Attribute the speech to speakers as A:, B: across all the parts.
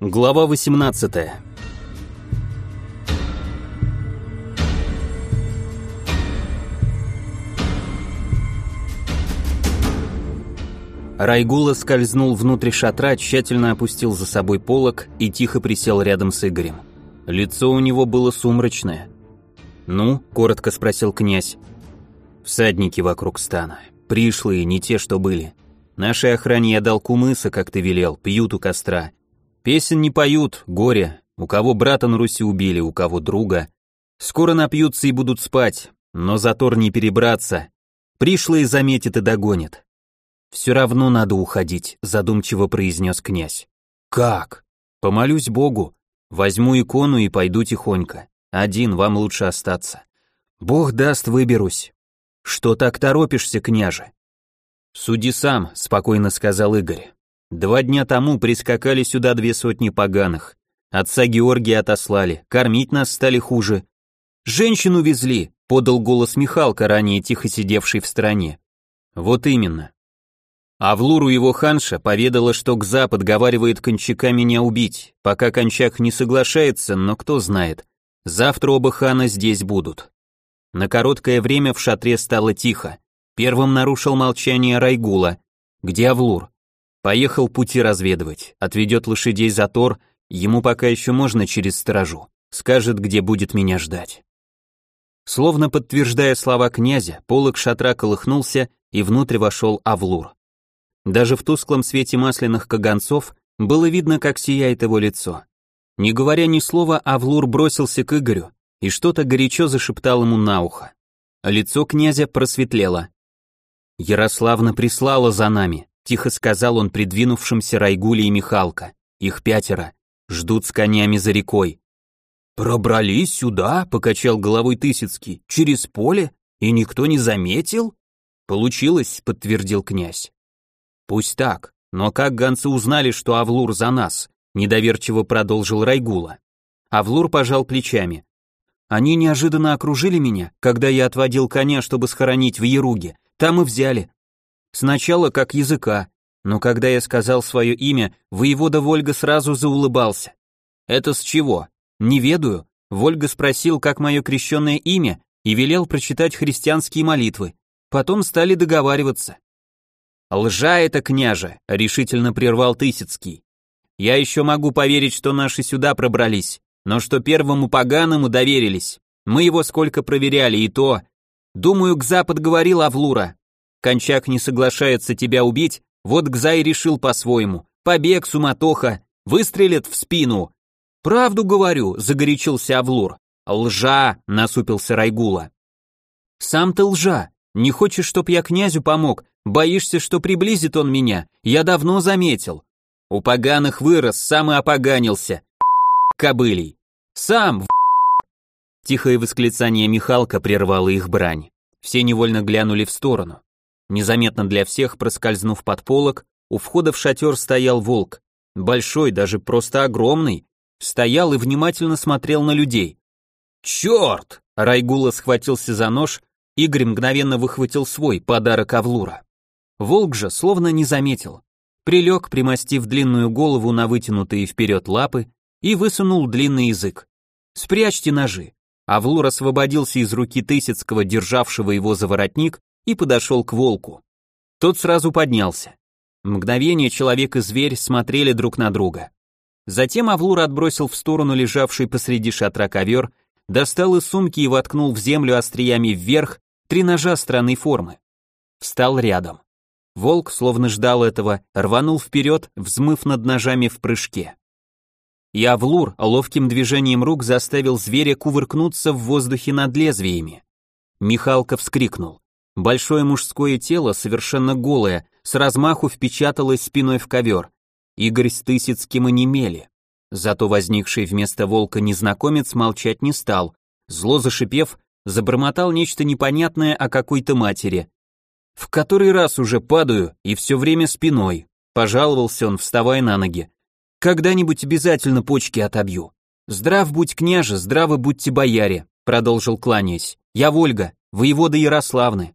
A: Глава 18. Райгула скользнул внутрь шатра, тщательно опустил за собой полог и тихо присел рядом с Игорем. Лицо у него было сумрачное. «Ну?» – коротко спросил князь. «Всадники вокруг стана. Пришлые, не те, что были. Нашей охране я дал кумыса, как ты велел, пьют у костра. Песен не поют, горе. У кого брата на Руси убили, у кого друга. Скоро напьются и будут спать, но затор не перебраться. Пришлые заметят и догонят. Все равно надо уходить, задумчиво произнес князь. Как? Помолюсь Богу. Возьму икону и пойду тихонько. Один, вам лучше остаться. Бог даст, выберусь. Что так торопишься, княже? Суди сам, спокойно сказал Игорь. Два дня тому прискакали сюда две сотни поганых. Отца Георгия отослали, кормить нас стали хуже. Женщину везли, подал голос Михалка, ранее тихо сидевший в стороне. Вот именно. А в Луру его ханша поведала, что к запад говаривает Кончака меня убить, пока Кончак не соглашается, но кто знает. Завтра оба хана здесь будут. На короткое время в шатре стало тихо. Первым нарушил молчание Райгула. Где Авлур? Поехал пути разведывать, отведет лошадей за Тор, ему пока еще можно через сторожу. Скажет, где будет меня ждать. Словно подтверждая слова князя, полог шатра колыхнулся, и внутрь вошел Авлур. Даже в тусклом свете масляных каганцов было видно, как сияет его лицо. Не говоря ни слова, Авлур бросился к Игорю и что-то горячо зашептал ему на ухо. Лицо князя просветлело. «Ярославна прислала за нами», — тихо сказал он придвинувшимся Райгуле и Михалка. «Их пятеро. Ждут с конями за рекой». «Пробрались сюда?» — покачал головой Тысяцкий. «Через поле? И никто не заметил?» «Получилось», — подтвердил князь. Пусть так, но как гонцы узнали, что Авлур за нас? Недоверчиво продолжил Райгула. Авлур пожал плечами. Они неожиданно окружили меня, когда я отводил коня, чтобы схоронить в Еруге. Там и взяли. Сначала как языка, но когда я сказал свое имя, воевода Вольга сразу заулыбался. Это с чего? Не ведаю. Вольга спросил, как мое крещенное имя, и велел прочитать христианские молитвы. Потом стали договариваться. «Лжа это, княже!» — решительно прервал Тысяцкий. «Я еще могу поверить, что наши сюда пробрались, но что первому поганому доверились. Мы его сколько проверяли, и то... Думаю, Гза говорил Авлура. Кончак не соглашается тебя убить, вот Гзай решил по-своему. Побег, суматоха, выстрелят в спину. Правду говорю, загорячился Авлур. Лжа, насупился Райгула. Сам ты лжа. Не хочешь, чтоб я князю помог, Боишься, что приблизит он меня? Я давно заметил. У поганых вырос, сам и опоганился. Кобылей. Сам в... Тихое восклицание Михалка прервало их брань. Все невольно глянули в сторону. Незаметно для всех, проскользнув под полок, у входа в шатер стоял волк. Большой, даже просто огромный. Стоял и внимательно смотрел на людей. «Черт!» Райгула схватился за нож, Игорь мгновенно выхватил свой подарок Авлура. Волк же словно не заметил. Прилег, примостив длинную голову на вытянутые вперед лапы, и высунул длинный язык. «Спрячьте ножи». Авлур освободился из руки Тысяцкого, державшего его за воротник, и подошел к волку. Тот сразу поднялся. Мгновение человек и зверь смотрели друг на друга. Затем Авлур отбросил в сторону лежавший посреди шатра ковер, достал из сумки и воткнул в землю остриями вверх три ножа странной формы. Встал рядом. Волк, словно ждал этого, рванул вперед, взмыв над ножами в прыжке. Явлур ловким движением рук заставил зверя кувыркнуться в воздухе над лезвиями. Михалка вскрикнул. Большое мужское тело, совершенно голое, с размаху впечаталось спиной в ковер. Игорь с Тысяцким онемели. Зато возникший вместо волка незнакомец молчать не стал. Зло зашипев, забормотал нечто непонятное о какой-то матери. В который раз уже падаю и все время спиной. Пожаловался он, вставая на ноги. Когда-нибудь обязательно почки отобью. Здрав будь княже, здравы будьте бояре, продолжил кланяясь. Я Вольга, воевода Ярославны.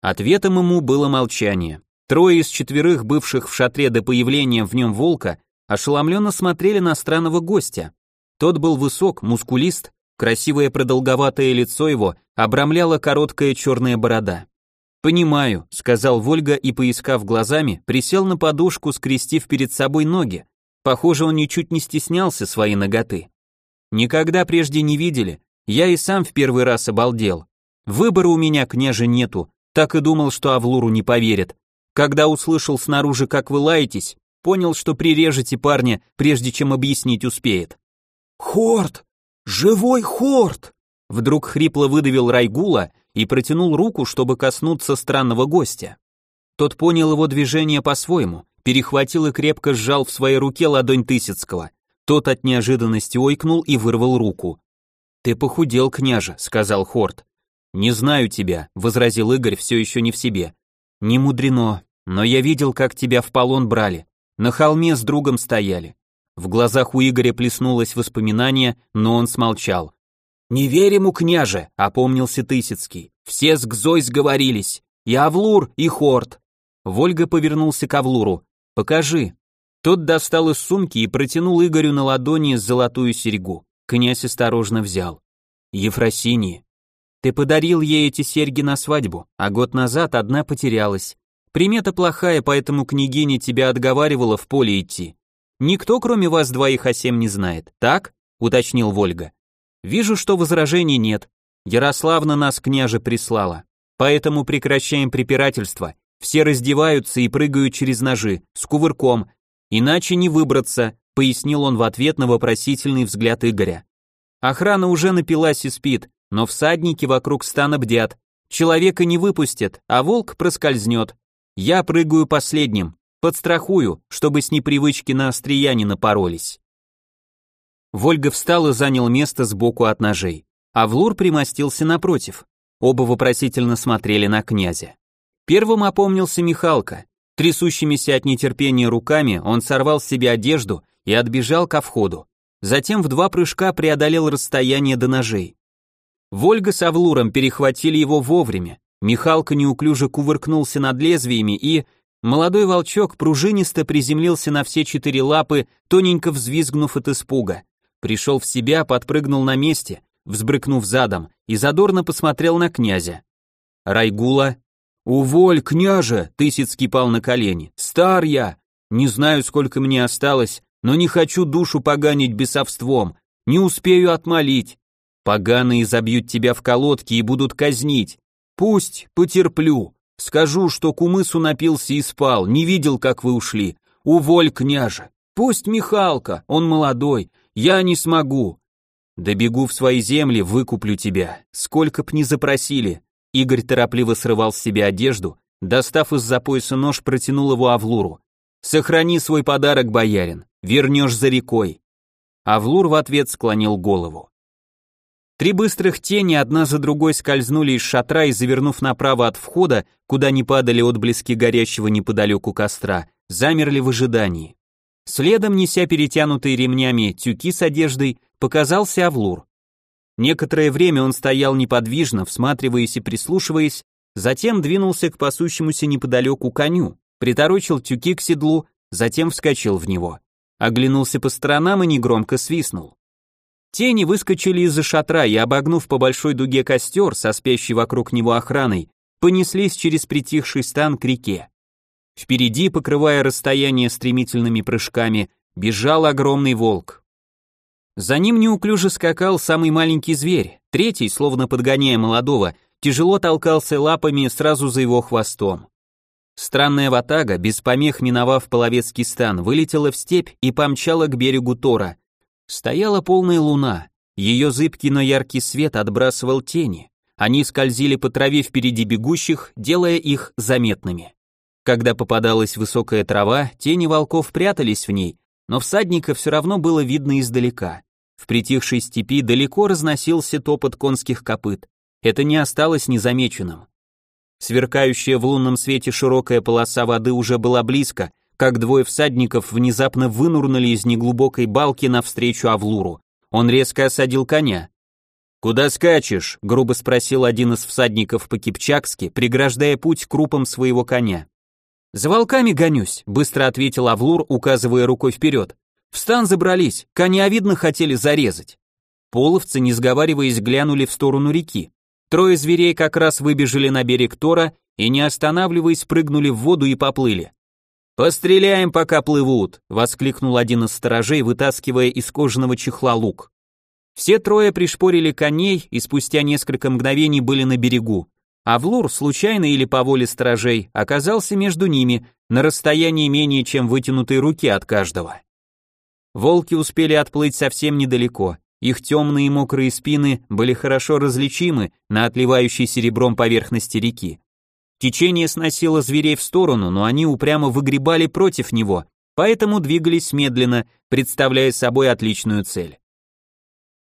A: Ответом ему было молчание. Трое из четверых бывших в шатре до появления в нем волка ошеломленно смотрели на странного гостя. Тот был высок, мускулист, красивое продолговатое лицо его обрамляла короткая черная борода. «Понимаю», — сказал Вольга и, поискав глазами, присел на подушку, скрестив перед собой ноги. Похоже, он ничуть не стеснялся своей ноготы. «Никогда прежде не видели, я и сам в первый раз обалдел. Выбора у меня, княже, нету, так и думал, что Авлуру не поверят. Когда услышал снаружи, как вы лаетесь, понял, что прирежете парня, прежде чем объяснить успеет.
B: «Хорт! Живой Хорт!»
A: Вдруг хрипло выдавил Райгула и протянул руку, чтобы коснуться странного гостя. Тот понял его движение по-своему, перехватил и крепко сжал в своей руке ладонь Тысяцкого. Тот от неожиданности ойкнул и вырвал руку. «Ты похудел, княже», — сказал Хорт. «Не знаю тебя», — возразил Игорь, все еще не в себе. «Не мудрено, но я видел, как тебя в полон брали. На холме с другом стояли». В глазах у Игоря плеснулось воспоминание, но он смолчал. «Не верь ему, княже», — опомнился Тысяцкий. «Все с Гзой сговорились. И Авлур, и Хорт». Вольга повернулся к Авлуру. «Покажи». Тот достал из сумки и протянул Игорю на ладони золотую серьгу. Князь осторожно взял. «Ефросинии, ты подарил ей эти серьги на свадьбу, а год назад одна потерялась. Примета плохая, поэтому княгиня тебя отговаривала в поле идти. Никто, кроме вас двоих, о сем не знает, так?» — уточнил Вольга. Вижу, что возражений нет. Ярославна нас княже прислала. Поэтому прекращаем препирательство. Все раздеваются и прыгают через ножи, с кувырком. Иначе не выбраться, пояснил он в ответ на вопросительный взгляд Игоря. Охрана уже напилась и спит, но всадники вокруг стана бдят. Человека не выпустят, а волк проскользнет. Я прыгаю последним, подстрахую, чтобы с непривычки на острия не напоролись. Вольга встал и занял место сбоку от ножей, а Влур примостился напротив. Оба вопросительно смотрели на князя. Первым опомнился Михалка. Трясущимися от нетерпения руками он сорвал с себя одежду и отбежал ко входу. Затем в два прыжка преодолел расстояние до ножей. Вольга с Авлуром перехватили его вовремя. Михалка неуклюже кувыркнулся над лезвиями и... Молодой волчок пружинисто приземлился на все четыре лапы, тоненько взвизгнув от испуга пришел в себя, подпрыгнул на месте, взбрыкнув задом, и задорно посмотрел на князя. Райгула. «Уволь, княже!» — Тысяцкий пал на колени. «Стар я! Не знаю, сколько мне осталось, но не хочу душу поганить бесовством, не успею отмолить. Поганые забьют тебя в колодки и будут казнить. Пусть, потерплю. Скажу, что кумысу напился и спал, не видел, как вы ушли. Уволь, княже. Пусть Михалка, он молодой, я не смогу. Добегу в свои земли, выкуплю тебя. Сколько б ни запросили. Игорь торопливо срывал с себя одежду, достав из-за пояса нож, протянул его Авлуру. Сохрани свой подарок, боярин. Вернешь за рекой. Авлур в ответ склонил голову. Три быстрых тени одна за другой скользнули из шатра и, завернув направо от входа, куда не падали отблески горящего неподалеку костра, замерли в ожидании. Следом, неся перетянутые ремнями тюки с одеждой, показался Авлур. Некоторое время он стоял неподвижно, всматриваясь и прислушиваясь, затем двинулся к пасущемуся неподалеку коню, приторочил тюки к седлу, затем вскочил в него. Оглянулся по сторонам и негромко свистнул. Тени выскочили из-за шатра и, обогнув по большой дуге костер со вокруг него охраной, понеслись через притихший стан к реке. Впереди, покрывая расстояние стремительными прыжками, бежал огромный волк. За ним неуклюже скакал самый маленький зверь, третий, словно подгоняя молодого, тяжело толкался лапами сразу за его хвостом. Странная ватага, без помех миновав половецкий стан, вылетела в степь и помчала к берегу Тора. Стояла полная луна, ее зыбкий, но яркий свет отбрасывал тени. Они скользили по траве впереди бегущих, делая их заметными. Когда попадалась высокая трава, тени волков прятались в ней, но всадника все равно было видно издалека. В притихшей степи далеко разносился топот конских копыт. Это не осталось незамеченным. Сверкающая в лунном свете широкая полоса воды уже была близко, как двое всадников внезапно вынурнули из неглубокой балки навстречу Авлуру. Он резко осадил коня. «Куда скачешь?» — грубо спросил один из всадников по-кипчакски, преграждая путь крупом своего коня. «За волками гонюсь», — быстро ответил Авлур, указывая рукой вперед. «В стан забрались, коня видно хотели зарезать». Половцы, не сговариваясь, глянули в сторону реки. Трое зверей как раз выбежали на берег Тора и, не останавливаясь, прыгнули в воду и поплыли. «Постреляем, пока плывут!» — воскликнул один из сторожей, вытаскивая из кожаного чехла лук. Все трое пришпорили коней и спустя несколько мгновений были на берегу. А Влур, случайно или по воле сторожей, оказался между ними, на расстоянии менее чем вытянутой руки от каждого. Волки успели отплыть совсем недалеко, их темные мокрые спины были хорошо различимы на отливающей серебром поверхности реки. Течение сносило зверей в сторону, но они упрямо выгребали против него, поэтому двигались медленно, представляя собой отличную цель.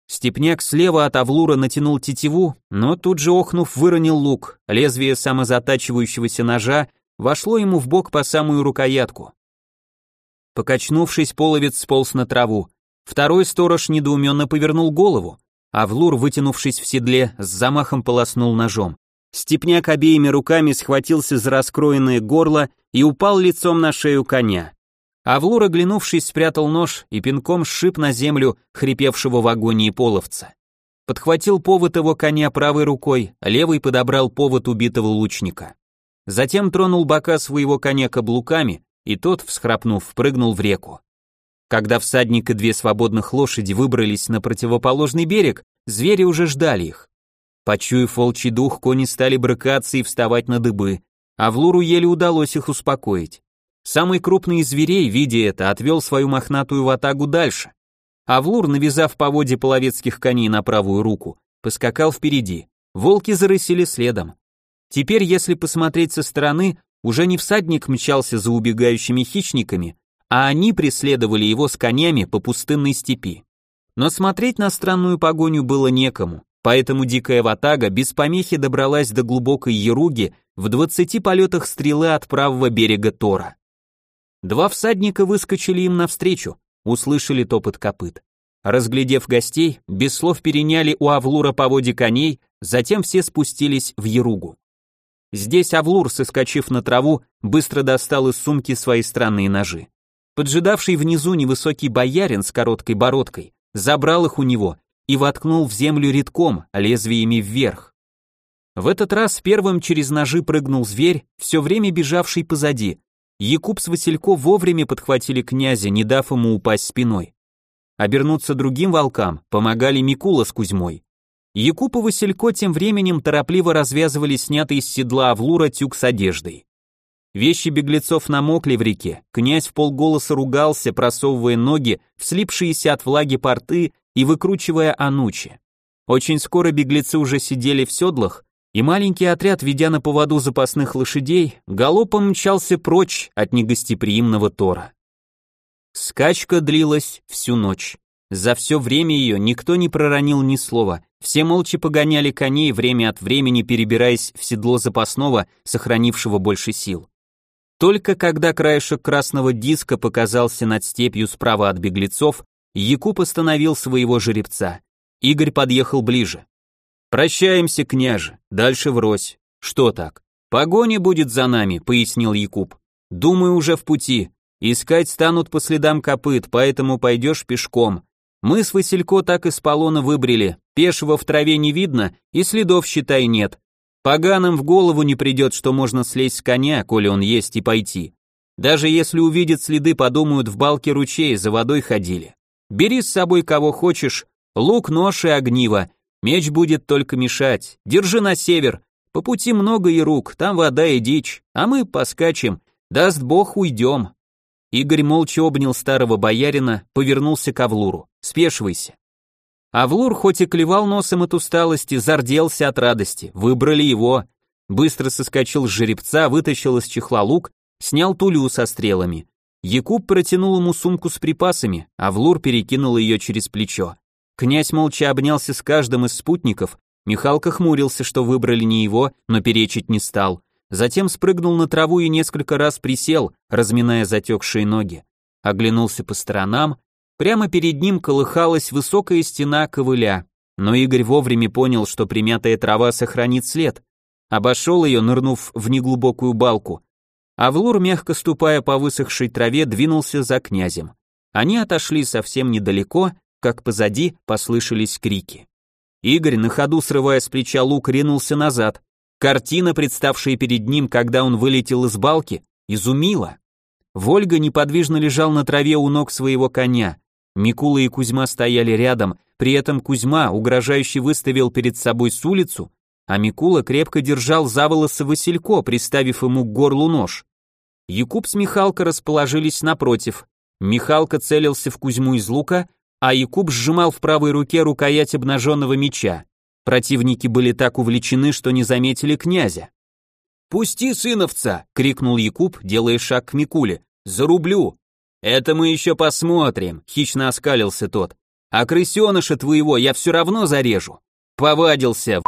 A: Степняк слева от Авлура натянул тетиву, но тут же охнув выронил лук, лезвие самозатачивающегося ножа вошло ему в бок по самую рукоятку. Покачнувшись, половец сполз на траву. Второй сторож недоуменно повернул голову, а Влур, вытянувшись в седле, с замахом полоснул ножом. Степняк обеими руками схватился за раскроенное горло и упал лицом на шею коня. Авлур, оглянувшись, спрятал нож и пинком сшиб на землю хрипевшего в агонии половца. Подхватил повод его коня правой рукой, левой подобрал повод убитого лучника. Затем тронул бока своего коня каблуками, и тот, всхрапнув, прыгнул в реку. Когда всадник и две свободных лошади выбрались на противоположный берег, звери уже ждали их. Почуяв волчий дух, кони стали брыкаться и вставать на дыбы, а Влуру еле удалось их успокоить. Самый крупный из зверей, видя это, отвел свою мохнатую ватагу дальше. А Влур, навязав поводье половецких коней на правую руку, поскакал впереди. Волки зарысили следом. Теперь, если посмотреть со стороны, уже не всадник мчался за убегающими хищниками, а они преследовали его с конями по пустынной степи. Но смотреть на странную погоню было некому, поэтому дикая ватага без помехи добралась до глубокой Еруги в двадцати полетах стрелы от правого берега Тора. Два всадника выскочили им навстречу, услышали топот копыт. Разглядев гостей, без слов переняли у Авлура поводи коней, затем все спустились в Еругу. Здесь Авлур, соскочив на траву, быстро достал из сумки свои странные ножи. Поджидавший внизу невысокий боярин с короткой бородкой забрал их у него и воткнул в землю редком, лезвиями вверх. В этот раз первым через ножи прыгнул зверь, все время бежавший позади. Якуб с Василько вовремя подхватили князя, не дав ему упасть спиной. Обернуться другим волкам помогали Микула с Кузьмой. Якуб и Василько тем временем торопливо развязывали снятый из седла Авлура тюк с одеждой. Вещи беглецов намокли в реке, князь в полголоса ругался, просовывая ноги в слипшиеся от влаги порты и выкручивая анучи. Очень скоро беглецы уже сидели в седлах, и маленький отряд, ведя на поводу запасных лошадей, галопом мчался прочь от негостеприимного Тора. Скачка длилась всю ночь. За все время ее никто не проронил ни слова, все молча погоняли коней, время от времени перебираясь в седло запасного, сохранившего больше сил. Только когда краешек красного диска показался над степью справа от беглецов, Якуб остановил своего жеребца. Игорь подъехал ближе. «Прощаемся, княже, дальше врозь». «Что так?» «Погоня будет за нами», — пояснил Якуб. «Думаю, уже в пути. Искать станут по следам копыт, поэтому пойдешь пешком. Мы с Василько так из полона выбрили, пешего в траве не видно и следов, считай, нет. Поганым в голову не придет, что можно слезть с коня, коли он есть, и пойти. Даже если увидят следы, подумают, в балке ручей за водой ходили. Бери с собой кого хочешь, лук, нож и огниво. Меч будет только мешать. Держи на север. По пути много яруг, там вода и дичь, а мы поскачем. Даст бог, уйдем. Игорь молча обнял старого боярина, повернулся к Авлуру. Спешивайся. Авлур хоть и клевал носом от усталости, зарделся от радости. Выбрали его. Быстро соскочил с жеребца, вытащил из чехла лук, снял тулю со стрелами. Якуб протянул ему сумку с припасами, а Влур перекинул ее через плечо. Князь молча обнялся с каждым из спутников, Михалка хмурился, что выбрали не его, но перечить не стал. Затем спрыгнул на траву и несколько раз присел, разминая затекшие ноги. Оглянулся по сторонам, Прямо перед ним колыхалась высокая стена ковыля, но Игорь вовремя понял, что примятая трава сохранит след. Обошел ее, нырнув в неглубокую балку. Авлур, мягко ступая по высохшей траве, двинулся за князем. Они отошли совсем недалеко, как позади послышались крики. Игорь, на ходу срывая с плеча лук, ринулся назад. Картина, представшая перед ним, когда он вылетел из балки, изумила. Вольга неподвижно лежал на траве у ног своего коня. Микула и Кузьма стояли рядом, при этом Кузьма угрожающе выставил перед собой с улицу, а Микула крепко держал за волосы Василько, приставив ему к горлу нож. Якуб с Михалко расположились напротив. Михалка целился в Кузьму из лука, а Якуб сжимал в правой руке рукоять обнаженного меча. Противники были так увлечены, что не заметили князя. «Пусти сыновца!» — крикнул Якуб, делая шаг к Микуле. «Зарублю!» «Это мы еще посмотрим», — хищно оскалился тот. «А крысеныша твоего я все равно зарежу. Повадился,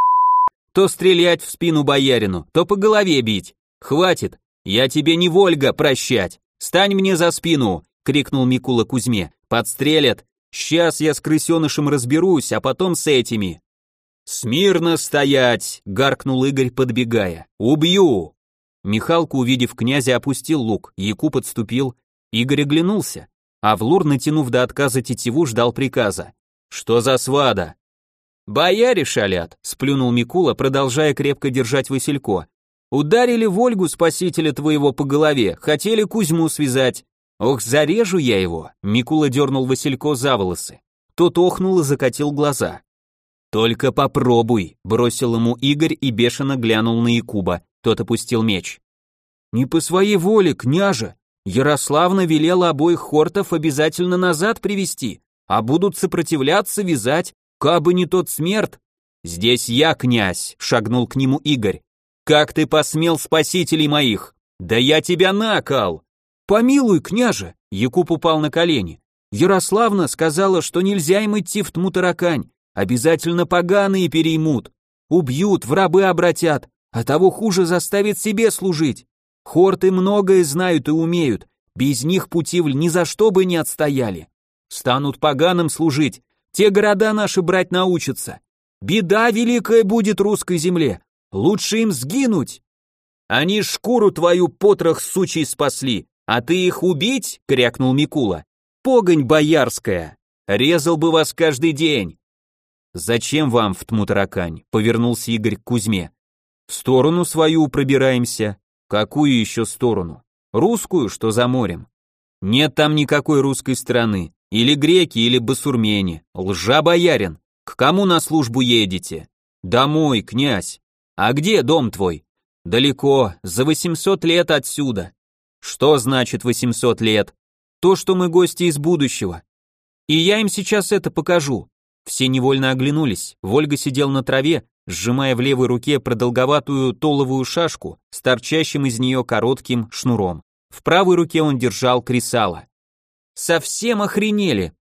A: то стрелять в спину боярину, то по голове бить. Хватит, я тебе не Вольга прощать. Стань мне за спину!» — крикнул Микула Кузьме. «Подстрелят, Сейчас я с крысенышем разберусь, а потом с этими. Смирно стоять, гаркнул Игорь, подбегая. Убью. Михалка, увидев князя, опустил лук, Якуб отступил, Игорь оглянулся, а Влур, натянув до отказа тетиву, ждал приказа. Что за свада? Бояре шалят, сплюнул Микула, продолжая крепко держать Василько. Ударили Вольгу, спасителя твоего, по голове, хотели Кузьму связать. «Ох, зарежу я его!» Микула дернул Василько за волосы. Тот охнул и закатил глаза. «Только попробуй», — бросил ему Игорь и бешено глянул на Якуба. Тот опустил меч. «Не по своей воле, княже. Ярославна велела обоих хортов обязательно назад привести, а будут сопротивляться, вязать, кабы не тот смерть». «Здесь я, князь», — шагнул к нему Игорь. «Как ты посмел спасителей моих? Да я тебя накал!» «Помилуй, княже!» Якуб упал на колени. «Ярославна сказала, что нельзя им идти в Тмутаракань. Обязательно поганые переймут. Убьют, в рабы обратят, а того хуже заставит себе служить. Хорты многое знают и умеют, без них пути ни за что бы не отстояли. Станут поганым служить, те города наши брать научатся. Беда великая будет русской земле, лучше им сгинуть. Они шкуру твою потрох сучий спасли, «А ты их убить?» — крякнул Микула. «Погонь боярская! Резал бы вас каждый день!» «Зачем вам в Тмутаракань?» — повернулся Игорь к Кузьме. «В сторону свою пробираемся». «Какую еще сторону?» «Русскую, что за морем». «Нет там никакой русской страны. Или греки, или басурмени. Лжа, боярин. К кому на службу едете?» «Домой, князь». «А где дом твой?» «Далеко, за восемьсот лет отсюда. Что значит 800 лет? То, что мы гости из будущего. И я им сейчас это покажу. Все невольно оглянулись. Вольга сидел на траве, сжимая в левой руке продолговатую толовую шашку с торчащим из нее коротким шнуром. В правой руке он держал кресало. «Совсем охренели,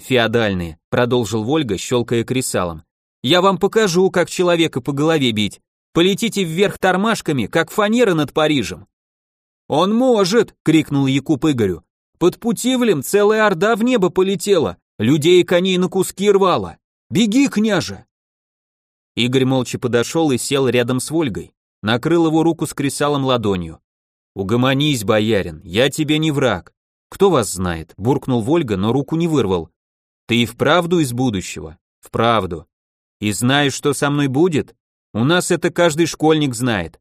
A: феодальные», продолжил Вольга, щелкая кресалом. «Я вам покажу, как человека по голове бить. Полетите вверх тормашками, как фанера над Парижем. «Он может!» — крикнул Якуб Игорю. «Под Путивлем целая орда в небо полетела, людей и коней на куски рвала. Беги, княже!» Игорь молча подошел и сел рядом с Вольгой, накрыл его руку с кресалом ладонью. «Угомонись, боярин, я тебе не враг. Кто вас знает?» — буркнул Вольга, но руку не вырвал. «Ты и вправду из будущего?» «Вправду. И знаешь, что со мной будет? У нас это каждый школьник знает.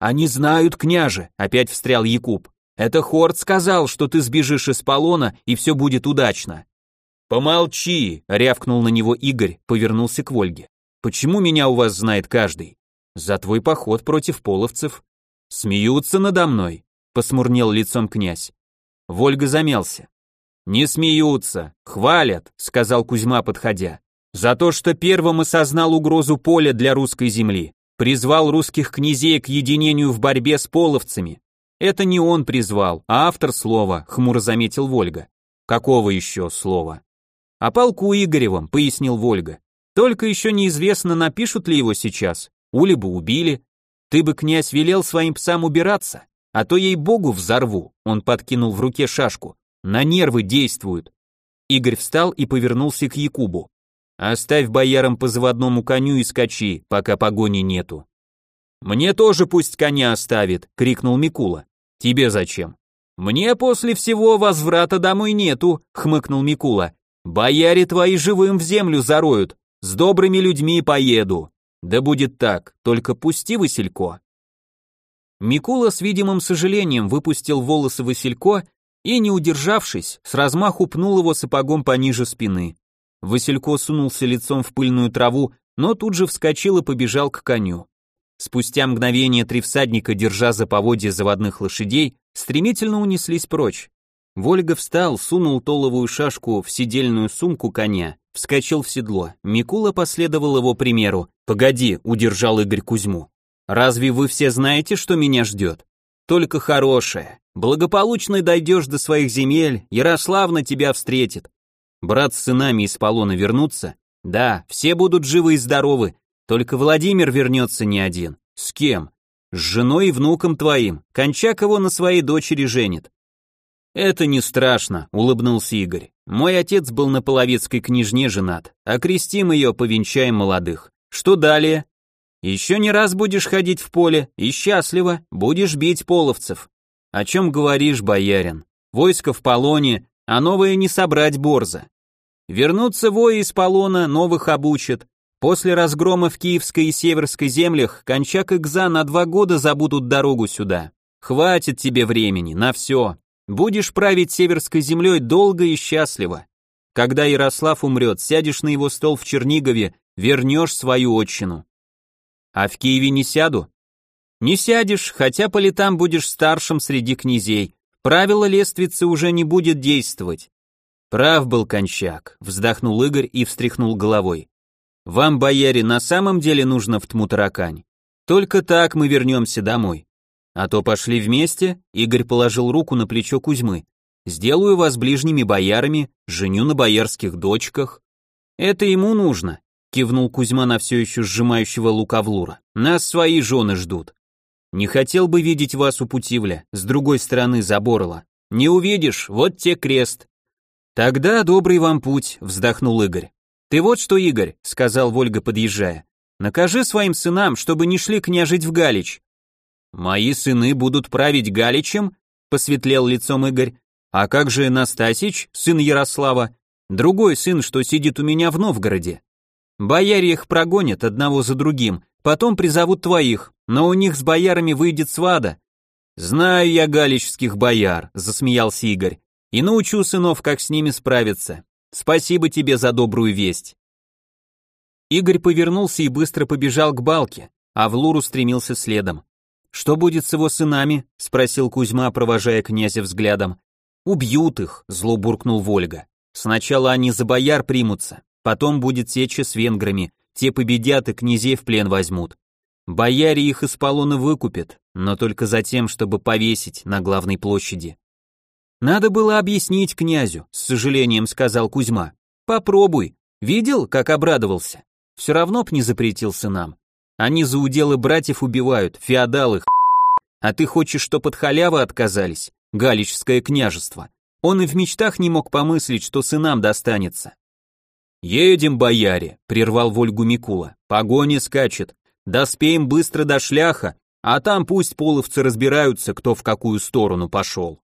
A: «Они знают, княже», — опять встрял Якуб. «Это Хорд сказал, что ты сбежишь из полона, и все будет удачно». «Помолчи», — рявкнул на него Игорь, повернулся к Вольге. «Почему меня у вас знает каждый?» «За твой поход против половцев». «Смеются надо мной», — посмурнел лицом князь. Вольга замялся. «Не смеются, хвалят», — сказал Кузьма, подходя. «За то, что первым осознал угрозу поля для русской земли призвал русских князей к единению в борьбе с половцами. Это не он призвал, а автор слова, хмуро заметил Вольга. Какого еще слова? А полку Игоревым, пояснил Вольга. Только еще неизвестно, напишут ли его сейчас. Ули бы убили. Ты бы, князь, велел своим псам убираться, а то ей-богу взорву. Он подкинул в руке шашку. На нервы действуют. Игорь встал и повернулся к Якубу. Оставь боярам по заводному коню и скачи, пока погони нету. Мне тоже пусть коня оставит, крикнул Микула. Тебе зачем? Мне после всего возврата домой нету, хмыкнул Микула. Бояре твои живым в землю зароют, с добрыми людьми поеду. Да будет так, только пусти Василько. Микула с видимым сожалением выпустил волосы Василько и, не удержавшись, с размаху пнул его сапогом пониже спины. Василько сунулся лицом в пыльную траву, но тут же вскочил и побежал к коню. Спустя мгновение три всадника, держа за поводья заводных лошадей, стремительно унеслись прочь. Вольга встал, сунул толовую шашку в сидельную сумку коня, вскочил в седло. Микула последовал его примеру. «Погоди», — удержал Игорь Кузьму. «Разве вы все знаете, что меня ждет? Только хорошее. Благополучно дойдешь до своих земель, Ярославна тебя встретит. Брат с сынами из полона вернутся? Да, все будут живы и здоровы, только Владимир вернется не один. С кем? С женой и внуком твоим. Кончак его на своей дочери женит. Это не страшно, улыбнулся Игорь. Мой отец был на половецкой княжне женат. Окрестим ее, повенчаем молодых. Что далее? Еще не раз будешь ходить в поле, и счастливо, будешь бить половцев. О чем говоришь, боярин? Войско в полоне, а новое не собрать борза. Вернутся вои из полона, новых обучат, После разгрома в Киевской и Северской землях Кончак и Гза на два года забудут дорогу сюда. Хватит тебе времени, на все. Будешь править Северской землей долго и счастливо. Когда Ярослав умрет, сядешь на его стол в Чернигове, вернешь свою отчину. А в Киеве не сяду? Не сядешь, хотя по летам будешь старшим среди князей. Правило лествицы уже не будет действовать. Прав был Кончак, вздохнул Игорь и встряхнул головой. Вам, бояре, на самом деле нужно в Тмутаракань. Только так мы вернемся домой. А то пошли вместе, Игорь положил руку на плечо Кузьмы. Сделаю вас ближними боярами, женю на боярских дочках. Это ему нужно, кивнул Кузьма на все еще сжимающего луковлура. Нас свои жены ждут. Не хотел бы видеть вас у Путивля, с другой стороны заборола. Не увидишь, вот те крест. Тогда добрый вам путь, вздохнул Игорь. «Ты вот что, Игорь», — сказал Вольга, подъезжая, — «накажи своим сынам, чтобы не шли княжить в Галич». «Мои сыны будут править Галичем?» — посветлел лицом Игорь. «А как же Настасич, сын Ярослава? Другой сын, что сидит у меня в Новгороде. Бояре их прогонят одного за другим, потом призовут твоих, но у них с боярами выйдет свада». «Знаю я галичских бояр», — засмеялся Игорь, «и научу сынов, как с ними справиться. Спасибо тебе за добрую весть. Игорь повернулся и быстро побежал к балке, а Влур устремился следом. Что будет с его сынами? спросил Кузьма, провожая князя взглядом. Убьют их, зло буркнул Вольга. Сначала они за бояр примутся, потом будет сеча с венграми, те победят и князей в плен возьмут. Бояре их из полона выкупят, но только за тем, чтобы повесить на главной площади. Надо было объяснить князю, с сожалением сказал Кузьма. Попробуй. Видел, как обрадовался? Все равно б не запретил сынам. Они за уделы братьев убивают, феодалы, а ты хочешь, чтоб от халявы отказались? Галичское княжество. Он и в мечтах не мог помыслить, что сынам достанется. «Едем, бояре», — прервал Вольгу Микула. «Погоня скачет. Доспеем быстро до шляха, а там пусть половцы разбираются, кто в какую сторону пошел».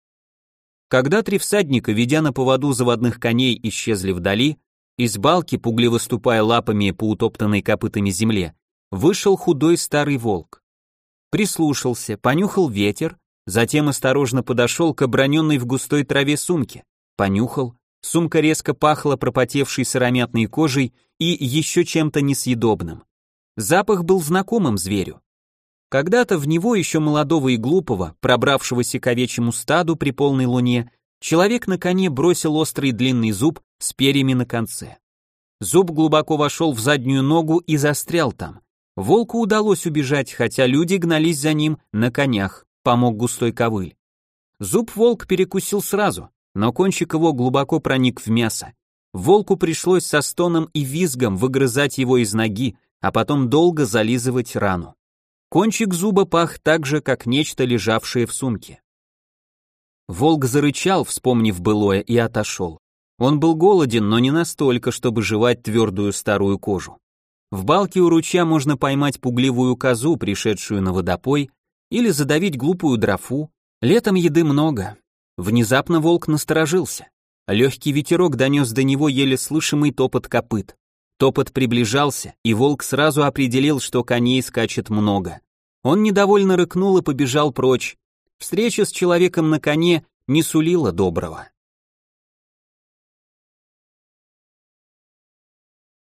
A: Когда три всадника, ведя на поводу заводных коней, исчезли вдали, из балки, пугливо ступая лапами по утоптанной копытами земле, вышел худой старый волк. Прислушался, понюхал ветер, затем осторожно подошел к оброненной в густой траве сумке, понюхал, сумка резко пахла пропотевшей сыромятной кожей и еще чем-то несъедобным. Запах был знакомым зверю. Когда-то в него еще молодого и глупого, пробравшегося к овечьему стаду при полной луне, человек на коне бросил острый длинный зуб с перьями на конце. Зуб глубоко вошел в заднюю ногу и застрял там. Волку удалось убежать, хотя люди гнались за ним на конях, помог густой ковыль. Зуб волк перекусил сразу, но кончик его глубоко проник в мясо. Волку пришлось со стоном и визгом выгрызать его из ноги, а потом долго зализывать рану. Кончик зуба пах так же, как нечто, лежавшее в сумке. Волк зарычал, вспомнив былое, и отошел. Он был голоден, но не настолько, чтобы жевать твердую старую кожу. В балке у ручья можно поймать пугливую козу, пришедшую на водопой, или задавить глупую дрофу, Летом еды много. Внезапно волк насторожился. Легкий ветерок донес до него еле слышимый топот копыт. Топот приближался, и волк сразу определил, что коней скачет много. Он недовольно рыкнул и побежал прочь. Встреча с человеком на коне не сулила доброго.